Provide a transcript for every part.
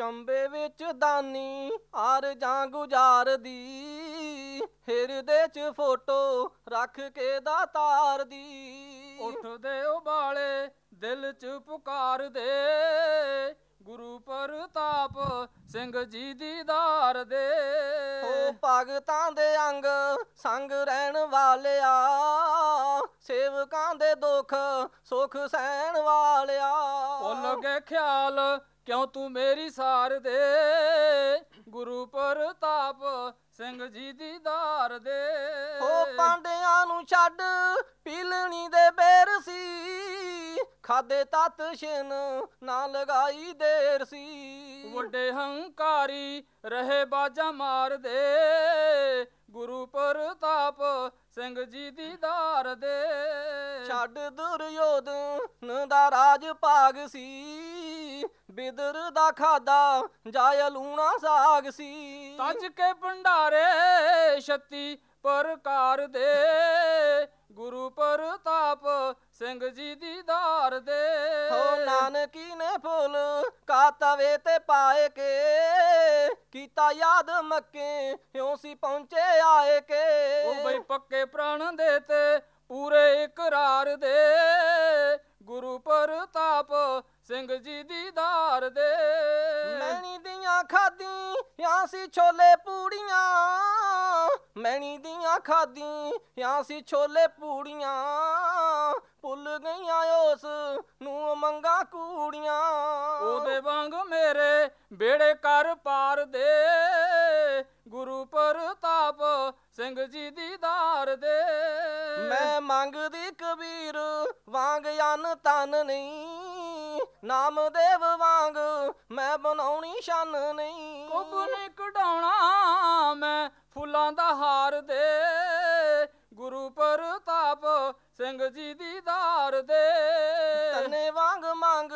ਚੰਬੇ ਵਿੱਚ ਦਾਨੀ ਆਰ ਜਾਂ ਗੁਜ਼ਾਰ ਦੀ। ਹਿਰਦੇ 'ਚ ਫੋਟੋ ਰੱਖ ਕੇ ਦਾਤਾਰ ਦੀ। ਉੱਠਦੇ ਉਬਾਲੇ ਦਿਲ ਚ ਪੁਕਾਰਦੇ ਗੁਰੂ ਪ੍ਰਤਾਪ ਸਿੰਘ ਜੀ ਦੀਦਾਰ ਦੇ। ਓ ਭਗਤਾਂ ਦੇ ਅੰਗ ਸੰਗ ਰਹਿਣ ਵਾਲਿਆ। ਸੇਵਕਾਂ ਦੇ ਦੁੱਖ ਸੁਖ ਸਹਿਣ ਵਾਲਿਆ। ਭੁੱਲ ਗਏ ਖਿਆਲ ਕਿਉਂ ਤੂੰ ਮੇਰੀ ਸਾਰ ਦੇ? ਗੁਰੂ ਪ੍ਰਤਾਪ ਸਿੰਘ ਜੀ ਦੀਦਾਰ ਦੇ। ਓ ਪਾਂਡਿਆਂ ਨੂੰ ਛੱਡ ਪੀਲਣੀ ਦੇ ਬੇਰ ਸੀ। ਖਾਦੇ ਤਤ ਛਿਨ ਨਾ ਲਗਾਈ ਦੇਰ ਸੀ। ਵੱਡੇ ਹੰਕਾਰੀ ਰਹੇ ਬਾਜਾ ਮਾਰਦੇ ਗੁਰੂ ਪ੍ਰਤਾਪ ਸਿੰਘ ਜੀ ਦੀਦਾਰ ਦੇ। ਛੱਡ ਦੁਰਯੋਧਨ ਦਾ ਰਾਜ ਭਾਗ ਸੀ। ਬਿਦਰ ਦਾ ਖਾਦਾ ਜਾਇ ਲੂਣਾ ਸਾਗ ਸੀ। ਤਜ ਕੇ ਭੰਡਾਰੇ ਛੱਤੀ ਪ੍ਰਕਾਰ ਦੇ। ਗੁਰੂ ਪ੍ਰਤਾਪ ਸਿੰਘ ਜੀ ਦੀਦਾਰ ਦੇ। ਹੋ ਨਾਨਕੀ ਨੇ ਫੁੱਲ ਕਾਤਵੇ ਤੇ ਪਾਏ ਕੇ। ਕੀਤਾ ਯਾਦ ਮੱਕੇ ਹਿਉ ਸੀ ਪਹੁੰਚੇ ਆਏ ਕੇ। ਉਹ ਬਈ ਪੱਕੇ ਪ੍ਰਾਣ ਦੇ ਤੇ ਪੂਰੇ ਇਕਰਾਰ ਦੇ। ਸੀ ਛੋਲੇ ਪੂੜੀਆਂ ਮੈਣੀ ਦੀਆਂ ਖਾਦੀ ਜਾਂ ਸੀ ਛੋਲੇ ਪੂੜੀਆਂ। ਭੁੱਲ ਗਈਆਂ ਉਸ ਨੂੰ ਮੰਗਾ ਕੂੜੀਆਂ। ਉਹਦੇ ਵਾਂਗ ਮੇਰੇ ਬੇੜੇ ਕਰ ਪਾਰ ਦੇ। ਗੁਰੂ ਪ੍ਰਤਾਪ ਸਿੰਘ ਜੀ ਦੀਦਾਰ ਦੇ। ਮੈਂ ਮੰਗਦੀ ਕਬੀਰ ਵਾਂਗ ਅਨ ਤਨ ਨਹੀਂ। ਨਾਮਦੇਵ ਵਾਂਗ ਮੈਂ ਬਣਾਉਣੀ ਸ਼ਨ ਨਹੀਂ। ਕੁੱਬ ਨਹੀਂ ਕਢਾਉਣਾ ਮੈਂ ਫੁੱਲਾਂ ਦਾ ਹਾਰ ਦੇ ਗੁਰੂ ਪ੍ਰਤਾਪ ਸਿੰਘ ਜੀ ਦੀਦਾਰ ਦੇ। ਤੰਨੇ ਵਾਂਗ ਮੰਗ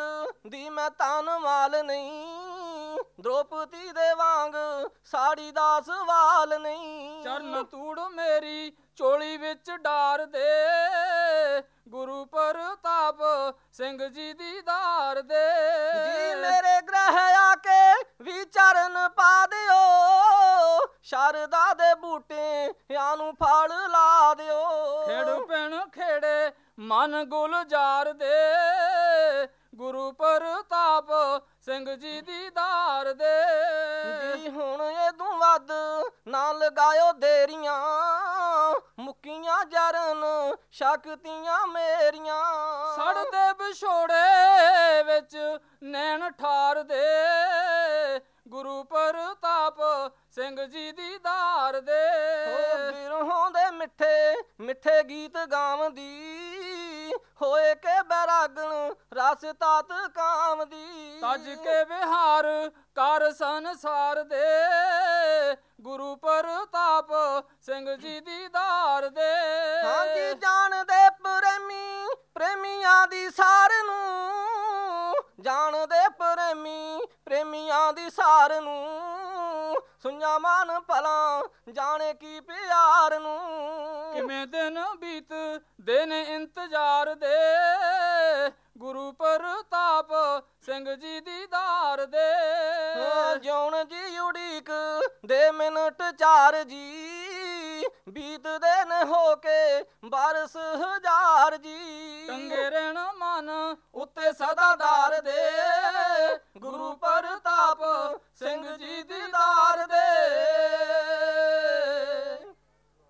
ਦੀ ਮੈਂ ਤਨ ਮਾਲ ਨਹੀਂ ਦ੍ਰੋਪਦੀ ਦੇ ਵਾਂਗ ਸਾੜੀ ਦਾ ਸਵਾਲ ਨਹੀਂ। ਚਰਨ ਤੂੜ ਮੇਰੀ ਚੋਲੀ ਵਿੱਚ ਡਾਰ ਦੇ ਗੁਰੂ ਪ੍ਰਤਾਪ ਸਿੰਘ ਜੀ ਦੀਦਾਰ ਦੇ। ਜੀ ਮੇਰੇ ਕੇ ਵੀ ਚਰਨ ਪਾ ਦਿਓ ਸ਼ਰਦਾ ਦੇ ਬੂਟਿਆਂ ਨੂੰ ਫਲ ਲਾ ਦਿਓ। ਖੇੜ ਪੈਣ ਖੇੜੇ ਮਨ ਗੁਲਜ਼ਾਰ ਦੇ। ਗੁਰੂ ਪ੍ਰਤਾਪ ਸਿੰਘ ਜੀ ਦੀਦਾਰ ਦੇ। ਜੀ ਹੁਣ ਇਹ ਵੱਧ ਨਾ ਲਗਾਇਓ ਦੇਰੀਆਂ ਮੁੱਕੀਆਂ ਜਰਨ ਸ਼ਕਤੀਆਂ ਮੇਰੀਆਂ। ਸੜਦੇ ਵਿਛੋੜੇ ਵਿੱਚ ਨੈਣ ਠਾਰ ਦੇ। ਸਿੰਘ ਜੀ ਦੇ ਓ ਬਿਰਹੋਂ ਦੇ ਮਿੱਠੇ ਮਿੱਠੇ ਗੀਤ ਗਾਵਦੀ ਹੋਏ ਕੇ ਬੈਰਾਗਣ ਰਸ ਤਾਤ ਕਾਮਦੀ। ਤਜ ਕੇ ਵਿਹਾਰ ਕਰ ਸੰਸਾਰ ਦੇ। ਗੁਰੂ ਪ੍ਰਤਾਪ ਸਿੰਘ ਜੀ ਦੀਦਾਰ ਦੇ। ਹਾਂਜੀ ਜਾਣਦੇ ਪ੍ਰੇਮੀ ਪ੍ਰੇਮੀਆਂ ਦੀ ਸਾਰ ਨੂੰ। ਜਾਣਦੇ ਪ੍ਰੇਮੀ ਪ੍ਰੇਮੀਆਂ ਦੀ ਸਾਰ ਨੂੰ। ਸੁਣਿਆ ਮਨ ਭਲਾ ਜਾਣੇ ਕੀ ਪਿਆਰ ਨੂੰ। ਕਿਵੇਂ ਦਿਨ ਬੀਤ ਦਿਨ ਇੰਤਜ਼ਾਰ ਦੇ। ਗੁਰੂ ਪ੍ਰਤਾਪ ਸਿੰਘ ਜੀ ਦੀਦਾਰ ਦੇ। ਜਿਉਣ ਜੀ ਉਡੀਕ ਦੇ ਮਿੰਟ ਚਾਰ ਜੀ। ਬੀਤਦੇ ਨੇ ਹੋ ਕੇ ਬਰਸ ਹਜ਼ਾਰ ਜੀ। ਟੰਗੇ ਰਹਿਣ ਮਨ ਉੱਤੇ ਸਦਾ ਦਾਰ ਦੇ।